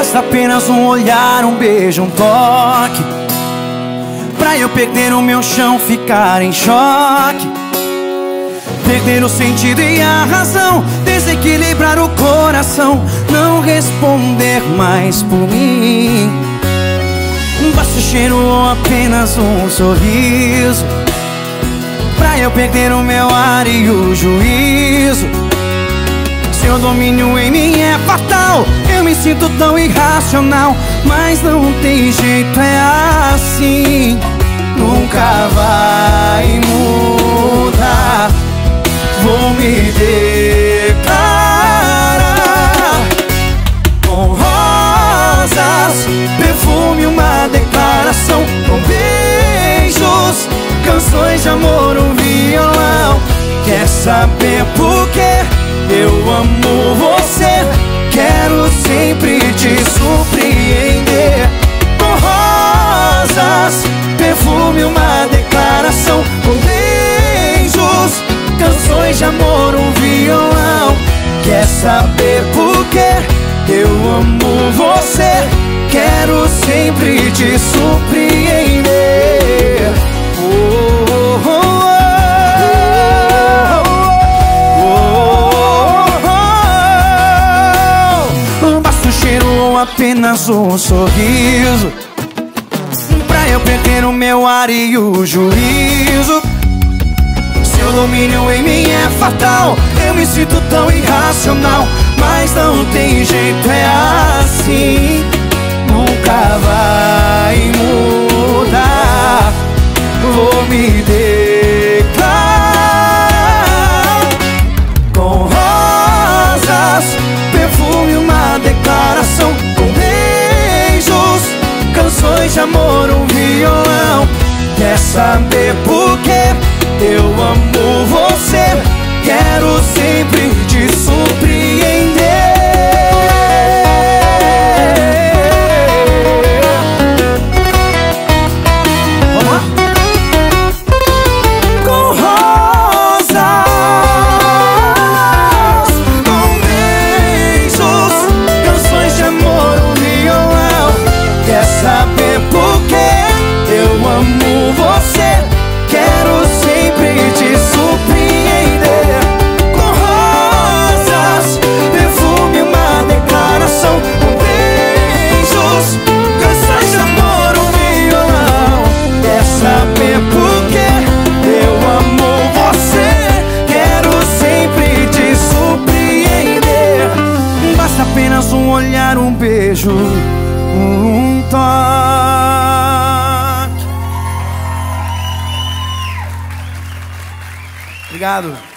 Basta apenas um olhar, um beijo, um toque. Pra eu perder o meu chão, ficar em choque. Perder o sentido e a razão Desequilibrar o coração Não responder mais por mim. Basta o cheiro ou apenas um sorriso. Pra eu perder o meu ar e o juízo Seu domínio em mim é fatal. Eu me sinto tão irracional Mas não tem jeito, é assim. Nunca vai mudar. Vou me declarar Com rosas Perfume, uma declaração Com beijos Canções de amor, um violão. Quer saber por eu amo você Quero sempre te surpreender. Com rosas Perfume, uma declaração. Com beijos Canções de amor, um violão. Quer saber por que eu amo você Quero sempre te surpreender apenas um sorriso. Pra eu perder o meu ar e o juízo. Seu domínio em mim é fatal. Eu me sinto tão irracional Mas não tem jeito, é assim. Nunca vai mudar. Vou me declarar saber por que eu amo você Quero sempre apenas um olhar, um beijo Um toque Obrigado.